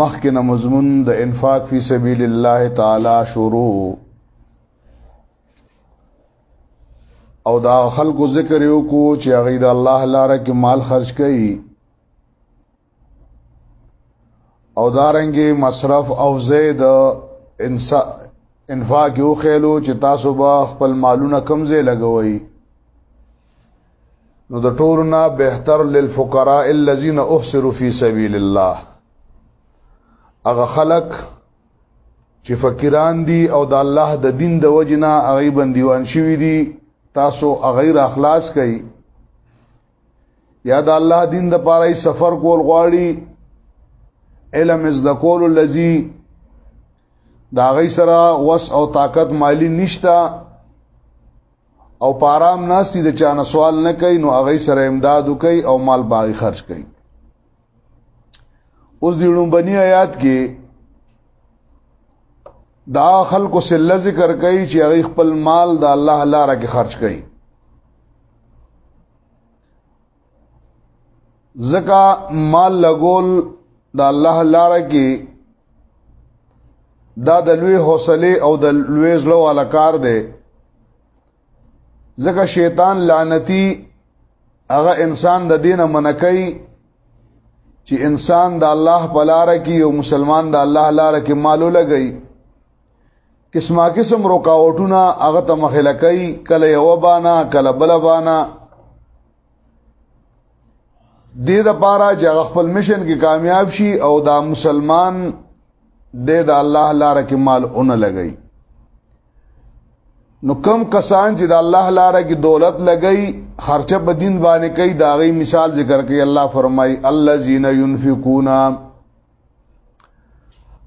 مخکې نه مضمون د انفاق فی سبیل الله تعالی شروع او دا خلکو ذکر یو کو چې هغه د الله لپاره کې مال خرج کړي او دارنګي مصرف او زید انسا انفاق یو خېلو چې تاسو به خپل مالونه کمزې لګوي نو د ټورنا بهتر للفقراء الذين احصروا في سبيل الله هغه خلک چې فقیران دي او د الله د دین د وجنا هغه بندیوان شوی دي تاسو هغه را خلاص کړئ یا د الله دین د پاره سفر کول غواړي علم از د کول لذي دا غي سره وس او طاقت مالی نشتا او پارام ناستی د چانه سوال نه کوي نو هغه سره امداد کوي او مال باغی خرج کوي اوس دی لومبني آیات کې دا خلکو سره ذکر کوي چې هغه خپل مال د الله لپاره کې خرج کوي زکا مال لګول د الله لاره کې دا د لوی حوصله او د لوی زړه والا کار دی زکه شیطان لعنتی هغه انسان د دینه منکای چې انسان د الله په لار کې او مسلمان د الله لار کې مالو لګي قسمه قسم رکاوټونه هغه ته مخله کوي کله یو بانا کله بل بانا د دې لپاره چې خپل مشن کې کامیاب شي او دا مسلمان د د الله لپاره کې مال اون لګي نو کم کسان چې د الله لپاره کې دولت لګي خرچه په دین باندې کوي دا غي مثال ذکر کوي الله فرمای الذين ينفقون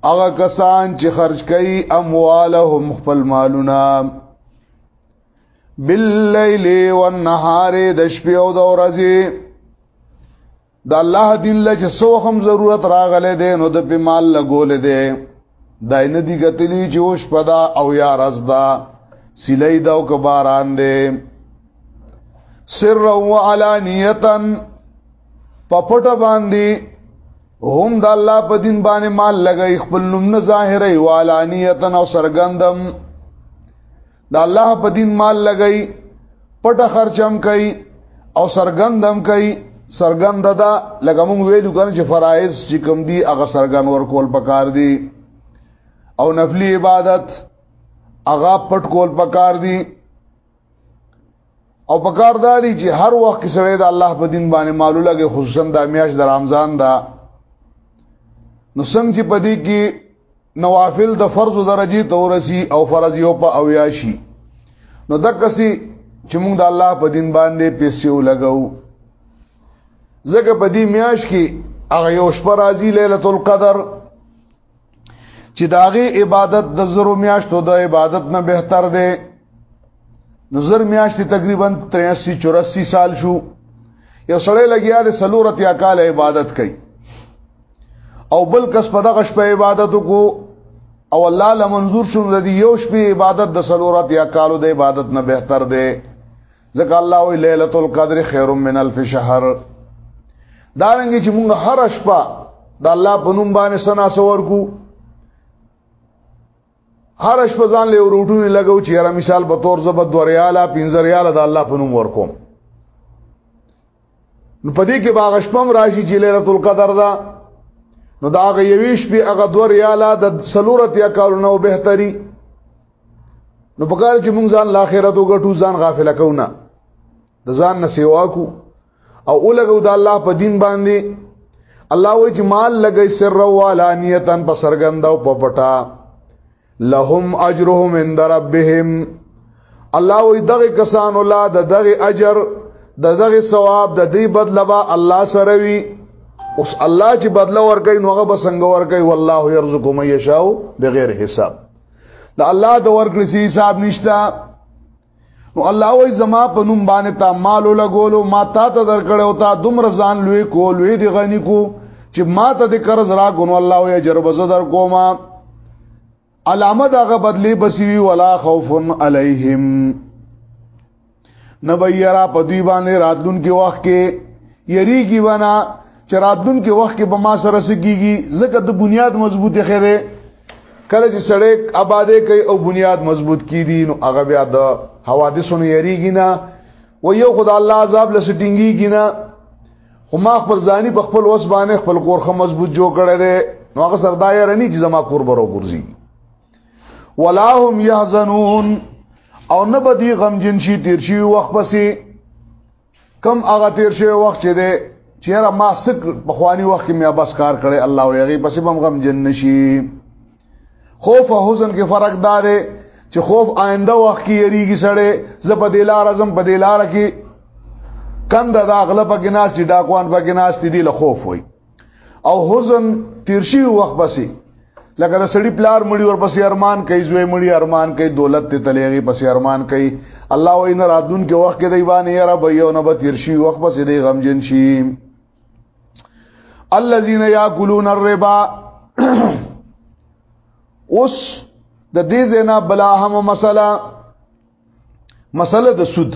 هغه کسان چې خرج کوي اموالهم خپل مالونه باللیل والنهار د شپې او د ورځې د الله دین له چې سو هم ضرورت راغله دي نو د په مال لګول دي دای نه دی غتلی چې اوش پدا او یا رزدا سلی دا او کباران دي سر او علانیتن پپټ باندې هم د الله په دین باندې مال لګي خپل نوم نه ظاهري والانیت او سرګندم د الله په دین مال لګي پټ خرچم کوي او سرګندم کوي سرګند دا لکه مونږ ویلو کنه چې فرایض چې کوم دي هغه سرګن ور کول پکار دي او نفلی عبادت هغه پټ کول پکار دي او په کار داري چې هر وخت کې سره د الله په دین باندې مالو لګي خصوصا د میاش د رمضان دا نو څنګه چې پدې کې نوافل د فرض درجه تورسي او فرض یو په اویاشي نو د کسي چې موږ د الله په دین باندې پیسې ولګو زګه په دې میاش کې هغه یو شپه راځي ليله القدر چې داغه عبادت د زرو میاشتو د عبادت نه بهتر دی نظر میاشتې تقریبا 83 84 سال شو یو سړی لګیا د سلورت یا کال عبادت کوي او بل کس په دغه شپه عبادت کو او الله لمنظور شوم د یو شپې عبادت د سلورت یا کالو د عبادت نه بهتر دی ځکه الله وی ليله القدر خير من الف شهر دا رنګ چې موږ هر شپه د الله په نوم باندې سنا سور کو هر شپه ځان له وروټونی لګو چې هر مثال به تور زبد ورياله پنځه رياله د الله په نوم ورکوم نو په دې کې باغ شپم راشي چې ليله القدر ده نو دا هغه یویش به هغه دور یاله د سلورت یا کارونه او بهتري نو په کار چې مونږ ځان لاخرت وګټو ځان غافل کوونه د ځان نه سیوا کو او اولګو د الله په دین باندې الله وې چې مال لګي سر او علانیتن په سرګند او په پټا لهم اجرهم عند ربهم الله وی دغه کسان الله د دغه اجر د دغه ثواب د دې بدله با الله سره وی اوس الله چې بدله ورکړي نو هغه بسنګ ورکړي والله يرزق من يشاء بغیر حساب د الله د ورکړي حساب نشته نو الله وای زما په نوم باندې تا مال لګولو ما تا ته درکړ او تا دوم رضان لوی کو لوی دی غنی کو چې ما ته د قرض را غنو الله وای جرب زدر کوما علامه دغه بدلی بسوی ولا خوف علیهم نبیرا په دی باندې راتلون کې وخت کې یریږي ونه چې راتلونکي وخت کې به ما سره سګيږي ځکه د بنیاد مضبوطه خره کله چې سړی آباده کوي او بنیاد مضبوط کیدی نو هغه بیا د حوادثونو یریږي نه و یو خدای الله عذاب لسټینګي کینا خو ما خپل ځاني په خپل وس باندې خپل کورخه مضبوط جوړ کړی دی نو هغه سردا یې رني چې زما کور برو ګرځي ولا هم يحزنون او نه بدی غم جن شي تیر شي وخت پسې کم هغه تیر شوی وخت چې دی چیرې ما سک بخوانی وخت کې مې بس کار کړي الله او یغي پسې بم غم جن نشي خوف او حزن کې فرق دار چې خوف آینده وخت کې یریږي سړې زپد لار اعظم په دې لار کې کند دا اغلب کې ناس چې ډاکوان په کې ناس دي له خوف وي او حزن تیرشي وخت بسي لکه د سړی پلار مړی ور پسې ارمان کوي زوی مړی ارمان کوي دولت ته تلېږي پسې ارمان کوي الله و ان راتون کې وخت کې دی باندې یا رب یو نه به تیر شي وخت پسې دی غمجن شي الذين ياكلون الربا اوس د دې زنا بلا هم مسله مسله د سود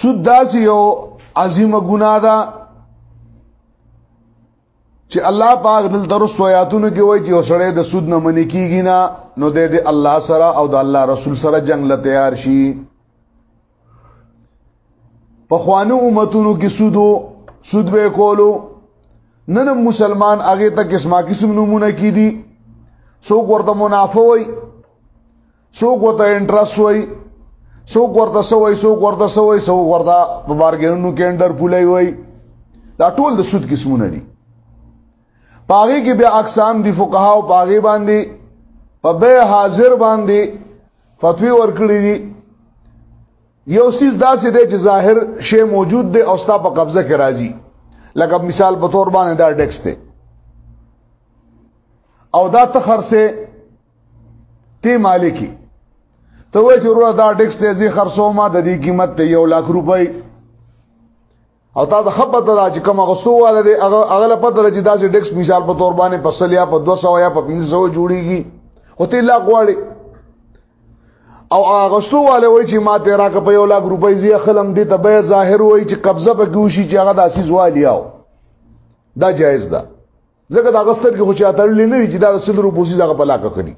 سود داسې یو عظیمه ګناه ده چې الله پاک دل درس ویاتونو کې وایي چې وسړې د سود نه منې کیږي نه نو د الله سره او د الله رسول سره جنگ لته تیار شي په خوانو امتونو کې سودو سود به کولو نن مسلمان هغه ته قسمه قسم نمونه کی دي څوک ورته منافع وي څوک ورته انټرست وي څوک ورته سوي څوک ورته سوي څوک ورته په بارګینونو کې انډر پولای وي دا ټول د سود قسمونه دي پاغي کې بیا اقسام دي فقها او پاغي باندې په به حاضر باندې فتوی ورکړي دي یو سیز داسې دی چې ظاهر شی موجود دی او ستا په قبضه کې راځي لکه مثال په تور باندې دا ډیکس دی او دا تخر سه تی مالکی ته وای چې ورو دا ډیکس ته زی خرڅو ما د دې قیمت ته یو لک روپۍ او تا ته خبر ته چې کوم غستو واله دی هغه هغه له پته لري چې داسې ډیکس مثال په تور باندې په سلیا په 200 یا په 500 جوړیږي او ته لا غواړي او غستو واله وای چې ما ته راکه په یو لاک روپۍ زی خلم دي ته به ظاهر وای چې قبضه په ګوشي چې هغه داسې زوالیا دا جایز ده ځکه دا غستر کې خو چې اتړلې نه دي چې دا سل روپوسی دا په لاکه کړی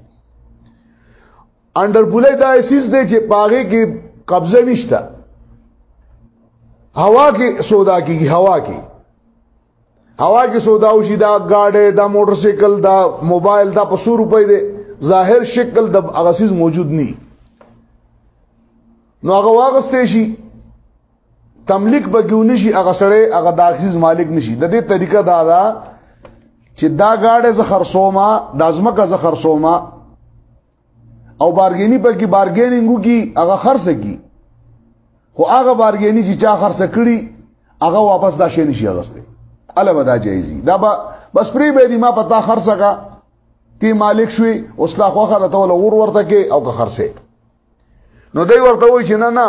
انډر پولې دا اسیس دی چې پاغه کې قبضه نشته هوا کې سودا کیږي هوا کې هوا کې سودا او شي دا گاډه دا موټر سایکل دا موبایل دا په 100 روپۍ دی ظاهر شکل د اغسیز موجود ني نو هغه واغستې شي تملیک به کیو نشي هغه سره هغه د اخیز مالک نشي د دې طریقه دا ده چې دا گاډه ز خرصوما د ازمکه ز خرصوما او بارګینی په کې بارګینینګو کې هغه خرڅ کی خو هغه بارګینی چې چا خرڅ کړي هغه واپس دا شي نشي اغسته اله ودا جایزي دا به بس پری به دي ما پتا خرڅ کا تی مالک شوي اوس لا خوخه د تول ور ورته کې او که خرڅه نو دوی ورته وای چې نه نه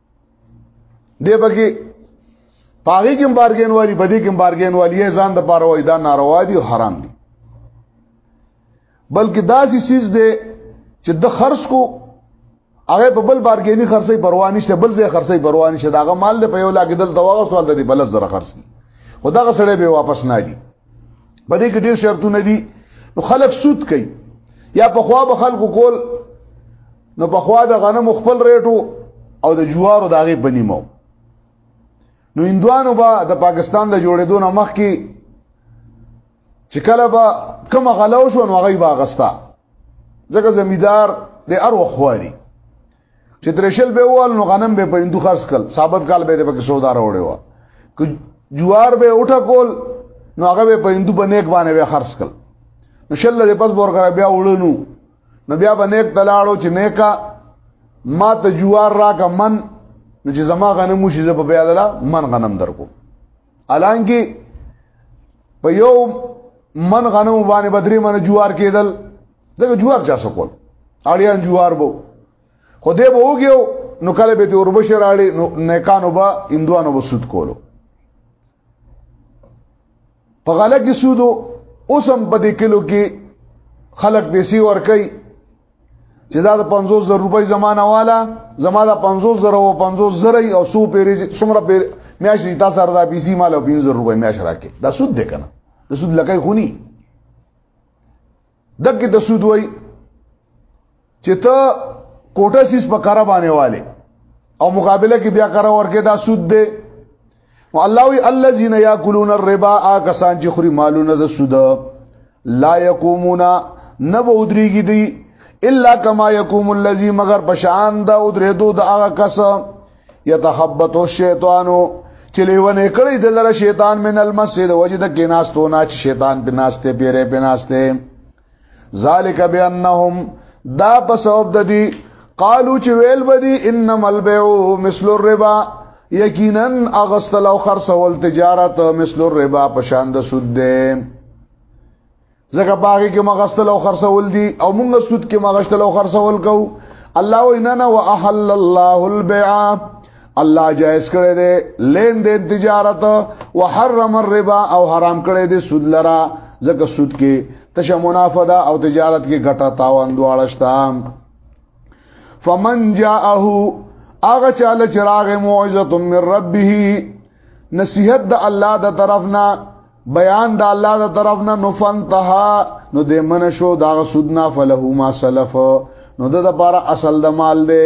دی بګي پاغي کوم بارګین والی بدی کوم بارګین والی ځان د پاره وای دا ناروا دي او حرام دي بلکې داسې چیز دی چې د خرج کو هغه په بل بارګینی خرڅي پروا نشته بل ځای خرڅي پروا نشته داغه مال له په یو لاګدل دواغه سوال دی بل زره خرڅي خداغه سره به واپس نه دي په دې کې ډېر شرطونه دي نو خلک سود کوي یا په خوا به خلکو کول نو په خوا د غنم خپل ریټو او د جوارو د هغه بنیمو نو اندوانو با د پاکستان د جوړېدو نه مخکې چې کله به کوم غلو شو نو هغه به غستا ځکه زمیدار د ارو خواري چې ترشل به وال نو غنم به په هندو خرڅ کړ ثابت کال به په سودا راوړې و که جوار به اوټه کول نو هغه به په هندو باندې یک باندې به خرڅ کړ نو شل دې پس بور کړ بیا وړنو نو بیا باندې یک تلاړو چې نیکا ما ته جوار راکا من نو چې زما غنم شي زه په بیا دلا من غنم درکو الانګي په یو من غنم باندې بدري من جوار کېدل دغه جوار چا سکول اړیان جوار بو خو دې به وګیو نو کله به دې اوربشه راړي نو نیکانو با اندوانو به سود کولو په غلګ سودو اوسم په دې کلو کې خلک پیسې ورکي چې دا د 50 زر روپۍ زمانہ والا زما دا 50 زر او 50 زر او سو پیری څومره پیر میاش ریتا سره دا پیسې مال او 50 روپۍ میاش راکې دا سود دی کنه د سود لکه خونی دغه د سود وای چې ته کوټه سیس په کار باندې والے او مقابله کې بیا کار ورکې دا سود دی نو الله وی الذين ياكلون الربا کسان چې خوري مالونه د سود لا يقومون نه به ودريږي دي الا كما يقوم الذي مگر بشان دا ودرېدو د هغه کس يتحبط الشيطان چې لیونه کړی د لره شیطان من المسجد وجد کې ناستونه چې شیطان بناسته پیره بناسته ذالک بانهم دا په سبب د دې قالو چې ویل بدی انما البيع مثل الربا یقینا اغسل او خرڅول تجارت مثل الربا په شان د سود ده زکه باغی کې مغسل او خرڅول دي او موږ سود کې مغسل او خرڅول کو الله وینا نه واحل الله البيع الله جائز کړی دی لین دین تجارت او حرم الربا او حرام کړی دی سود لرا ځکه سود کې تشه منافع ده او تجارت کې ګټه تاوان دواړه شته فمن جاءه اغه چاله چراغ موعظه من ربه نصیحت د الله د طرفنا بیان د الله د طرفنا نفنتها نو د من شو دا سودنا فلهما سلف نو د لپاره اصل د مال دی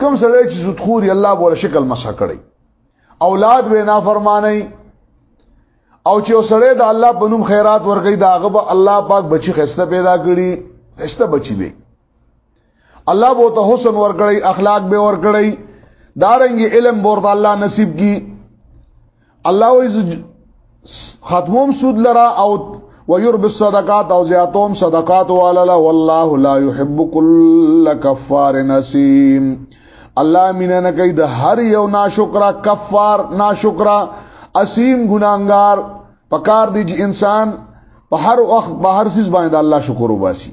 کوم سره چې زدخوري الله بوله شکل مسح کړي اولاد به نافرمانی او چې سره د الله په نوم خیرات ورګي دا غبه الله پاک بچي خسته پیدا کړي خسته بچي به الله بو ته حسن ورګړي اخلاق به ورګړي دارنګ علم ورته الله نصیب کی الله وی ختموم سود لرا او ويرب الصدقات او زیاتوم صدقات والا والله لا يحب كل كفار نسيم الله مینا نه کوي د هر یو ناشکر کفار ناشکر اسیم ګناګار پکار دی چې انسان په هر وخت په هر سیس باندې الله شکر وباسي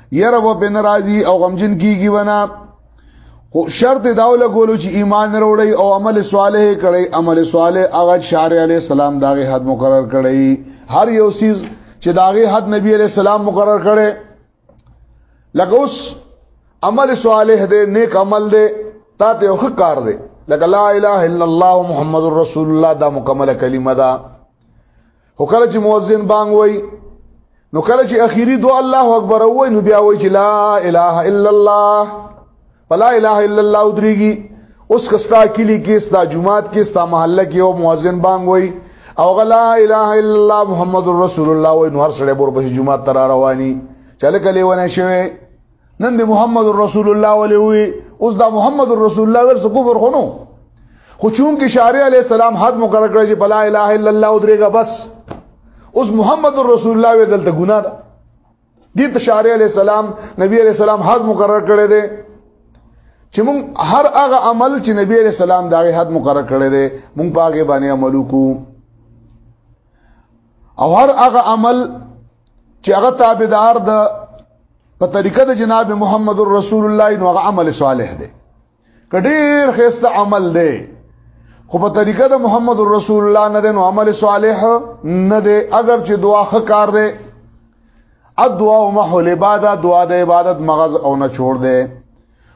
یره و بن راضی او غمجن کیږي ونه خو شرط داوله ګولو چې ایمان وروړي او عمل صالح کړي عمل صالح هغه شارع علی السلام داغه حد مقرر کړي هر یو سیز چې داغه حد نبی علی السلام مقرر کړي لکه اوس عمل صالح دې نیک عمل دې تا ته یو کار دې لکه لا اله الا الله محمد رسول الله دا مکمله کلمه ده خو کله چې مؤذن بانګ وای نو کله چې اخیری دعا الله اکبر وای نو بیا وای چې لا اله الا الله فلا اله الا الله ودریږي اوس کستا کلی کې ستا جمعات کې ستا محله کې او مؤذن بانګ وای او غلا اله الا الله محمد رسول الله وای نو هر سړی بور په جمعات تر رواني چله کلی ونه شوی نن دی محمد رسول الله ولې وي اوس دا محمد رسول الله ورس کفر خونو خو چون کې شارع علی السلام حد مقرر کړی چې بلا اله الا الله او درېګه بس اوس محمد رسول الله وی دلته ګناه ده دې ته شارع علی السلام نبی علی السلام حد مقرر کړی دی چې مونږ هر هغه عمل چې نبی علی السلام دا حد مقرر کړی دی مونږ پاګه باندې عمل وکړو او هر هغه عمل چې هغه تابعدار د په طریقه د جناب محمد رسول الله نو عمل صالح دی کډیر خسته عمل دی خو په طریقه د محمد رسول الله نه دی نو عمل صالح نه دی اگر چې دعا ښه کار دی ادعا او محل عبادت دعا د عبادت مغز او نه چھوڑ دی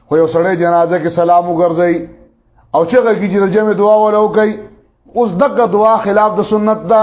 خو یو سړی جنازه کې سلام وګرځي او چې غږی چې د جمع دعا ولو کوي اوس دغه دعا خلاف د سنت ده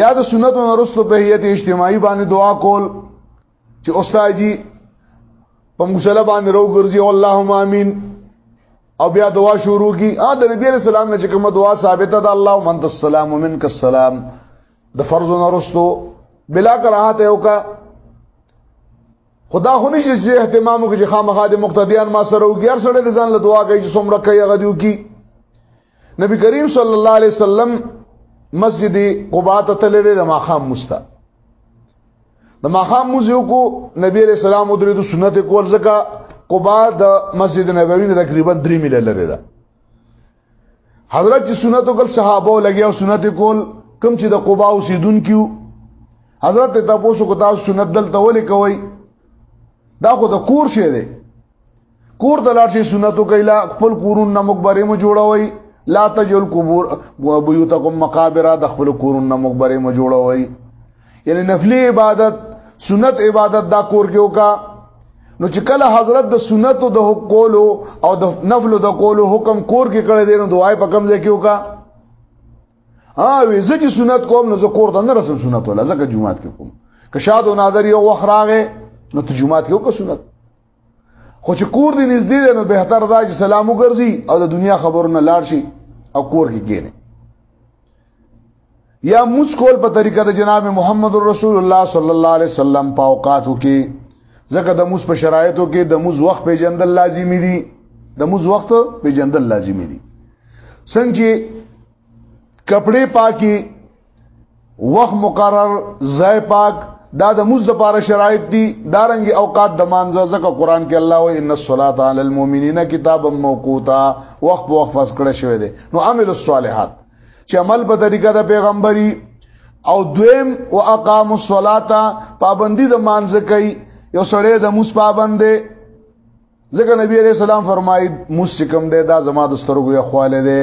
یا د سنت او رسل په هیئت اجتماعي باندې دعا کول چې استاد جی په مصلی باندې رو ګرځي اللهم امين او بیا دعا شروع کی ا د نبی رسول الله چې کومه دعا ثابته ده اللهم انت السلام ومنك السلام د فرض او رسل بلا کراهت یو کا خدا خو نشي چې اهتمام وکړي خامخا د مقتدیان ما سره وګر سره د ځان له دعا کوي چې څومره کوي غدیو کی نبی کریم صلی الله علیه وسلم مسجد قباء ته تللی د ماخام مستا د ماخام موزیو کو نبی علیہ السلام درې د سنت کول زکه قباء د مسجد نبوی نه تقریبا 3 میل لري ده حضرت چې سنت کول صحابه لګیا او سنت کول کم چې د قباء اوسیدون کیو حضرت ته تاسو کو تاسو سنت دلته ولې کوي دا خو د کور شه دی کور ته لاړ شي سنتو کيلا خپل کورون نه مقبره مو جوړوي لا تجل قبور بيوتکم مقابر د خپل کورون نه مقبره مو جوړوي یعنی نفلی عبادت سنت عبادت دا کور کې وکا نو چې کله حضرت د سنتو د کولو او د نفلو د کولو حکم کور کې کړی دی نو دعای په کم ځای کې وکا ها وې زه چې سنت کوم نو زه کور ته نه رسم سنت ولا زکه جمعات کې کوم که شاد او ناظر یو وخراغه نو ته جمعات کې وکړه سنت خو چې کور دې نږدې دی نو بهتر دا چې سلام وګرځي او د دنیا خبرونه لاړ شي او کور کې کېنه یا مسکول په طریقه د جناب محمد رسول الله صلی الله علیه وسلم په اوقاتو کې ځکه د موس په شرایطو کې د موس وخت په جندل لازمی دي د موس وخت په جندل لازمی دي څنګه کپڑے پاکي وخت مقرر ځای پاک دا د موز د پاره شرایط دي دارنګ اوقات د مانځه ځکه قران کې الله وایي ان الصلاه علی المؤمنین کتابا موقوتا وخت په وخت فس کړه شوی دی نو عمل الصالحات چې عمل په طریقه د پیغمبري او دویم او اقام الصلاه پابندي د مانځه کوي یو سړی د موس پابند دی ځکه نبی علیہ السلام فرمایي موس کوم دی دا زما د سترګو یو خواله دی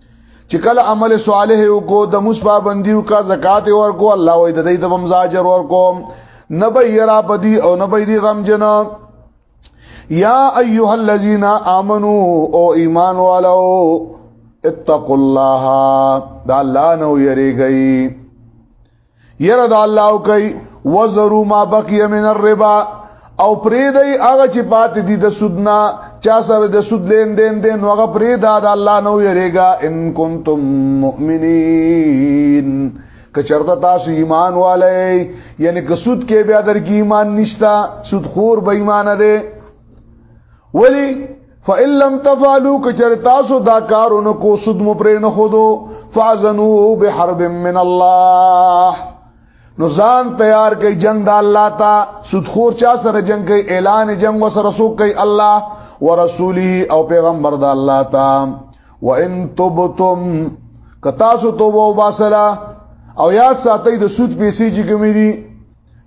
چې کله عمل صالح وکړو د موس پابندي وکړه زکات ورکو الله وې د دې د بم زاجر ورکو نه به یرا پدی او نه به دی غم جن یا ایها الذین آمنو او ایمان والو اتقوا الله دا الله نو یریږي یره د الله کوي وزرو ما بقي من الربا او پریدای هغه چې پات دي د سودنا چا سره د سود لین دین دین نو هغه پریدا د الله نو یریګا ان کنتم مؤمنین کچرته تاسو ایمان والي یعنی که سود کې بیا درګي ایمان نشتا سود خور به ایمان ده ولی فإن لم تفعلوا کچر تاسو دا کارونو کو سود مو پرې نه خودو فاذنوا بحرب من الله نو ځان تیار کړي جنگ د الله تا سود خور چا سره جنگ کوي اعلان جنگ وسره سو کوي الله ورسوله او پیغمبر د الله تا وان تبتم کتاسو توبه وباسلا او یاد ساتي د سود پیسې چې کومې دي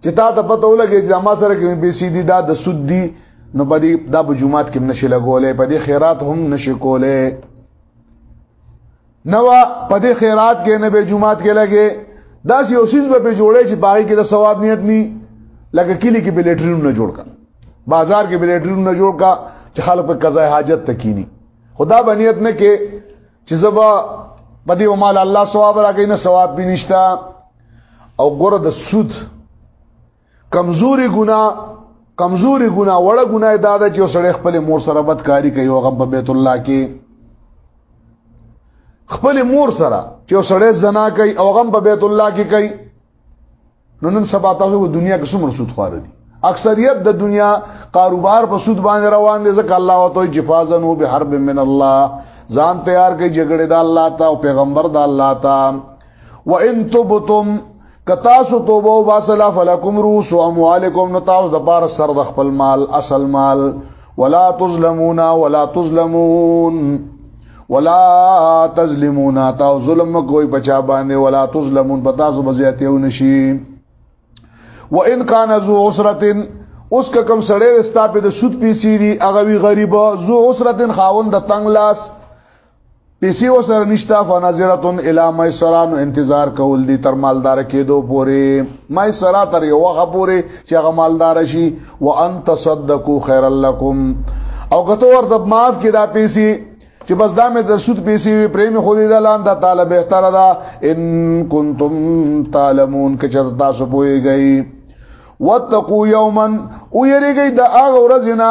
چې تا ته پته ولګي چې ما سره کې به سي دي دا د سود دي نو په دې دا په جمعات کې نشي لګولې په دې خیرات هم نشي کولې نو په دې خیرات کې نه به جمعات کې لګي دا سی اوسیز به جوړې چې باغی کې د ثواب نیت ني لکه کلی کې بلیټرون نه جوړ کا بازار کې بلیټرون نه جوړ کا چې خلک په قضا حاجت تکینی خدا بنیت نه کې چې زبا بدی او مال الله ثواب راکې نه ثواب به نشتا او ګوره د سود کمزوري ګنا کمزوري ګنا وړه ګنا دا ده چې سړی خپل مور سره بدکاری کوي او غب بیت الله کې خپل مور سره چې سړی زنا کوي او غم په بیت الله کې کوي نو نن سبا تاسو د دنیا کې څومره سود خواره دي اکثریت د دنیا کاروبار په سود باندې روان دي ځکه الله او تو جفازن او به حرب من الله ځان تیار کوي جګړه د الله ته او پیغمبر د الله ته وان تبتم کتاسو توبه واسلا فلکم روس اموالکم نتاو د بار سر د خپل مال اصل مال ولا تظلمون ولا تظلمون ولا تظلمون تا ظلم کوئی بچا باندې ولا تظلمون پتا سو بزیاتیو نشي وان کان ذو عسره اوس کوم سړی ستا په د سود پیسې دي هغه وی غریب ذو عسره خاوند د تنگ لاس پیسې وسره نشتا فنظرتن الی میسرانو انتظار کول دي تر مالدار کېدو پوري میسرا تر یو وخت پوري چې هغه مالدار شي وان تصدقوا خیر لکم او کته ورته معاف کې دا پیسې چې بس دا مې د سود پیسې وي پرې مې خو دې د لاند تعالی به تر دا ان کنتم تعلمون کې چې تاسو پويږئ واتقوا یوما او یریږئ د هغه ورځې نه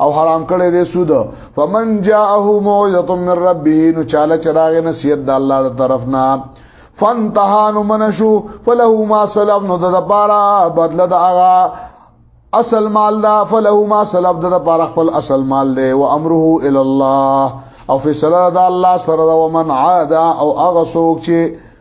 او حرام کړي دي سود فمن جاءه موعظه من ربه نو چاله چراغ نصیحت د الله تر طرف نه فانتهان منشو فله ما سلف نو د پارا بدل د اغا اصل مال دا فله ما سلف د پارا خپل اصل مال دی و امره ال الله او فیصله د الله سره د ومن عاد او اغه سوک چې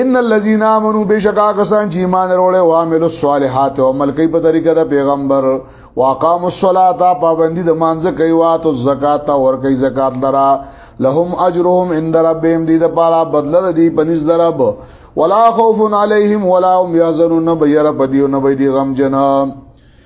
ان الذين امنوا بشکا کسان چې ایمان وروړي او عمل الصالحات او عمل کوي په طریقه د پیغمبر واقام الصلاه پابندي د مانځه کوي واتو زکات او ور کوي زکات لرا لهم اجرهم عند ربهم دې د پاره بدل دي پنځ درب ولا خوف عليهم ولا هم يحزنون بير پديو نه بيدي غم جنا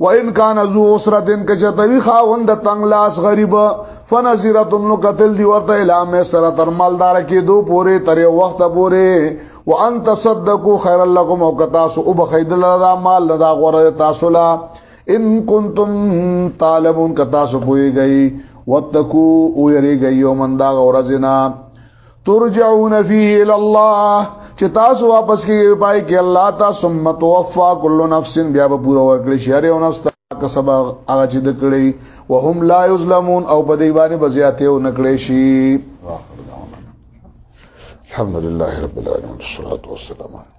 و ان کان ذو اسرتن کچتوی خاوند تنگ لاس غریب فنذرتم نو قتل دی ورته اعلان سره تر مالدار کې دو پوره تر وخت پوره و ان تصدقوا خير لكم او کتا سو او بخیدل دا مال دا غره تاسو لا ان کنتم طالبون کتا سو پوي گئی وتقو او یری گئی یومن دا غره جنا ترجعون فيه الى الله چې تاسو واپس کیږئ پای کې الله تا ثم توفى كل نفس بیا به پوره ورکړي شي هر یو نفس ته کسب هغه چې د کړی وهم لا یظلمون او په دې باندې بزیاته او نکړي شي الحمد لله رب العالمين والصلاه والسلام على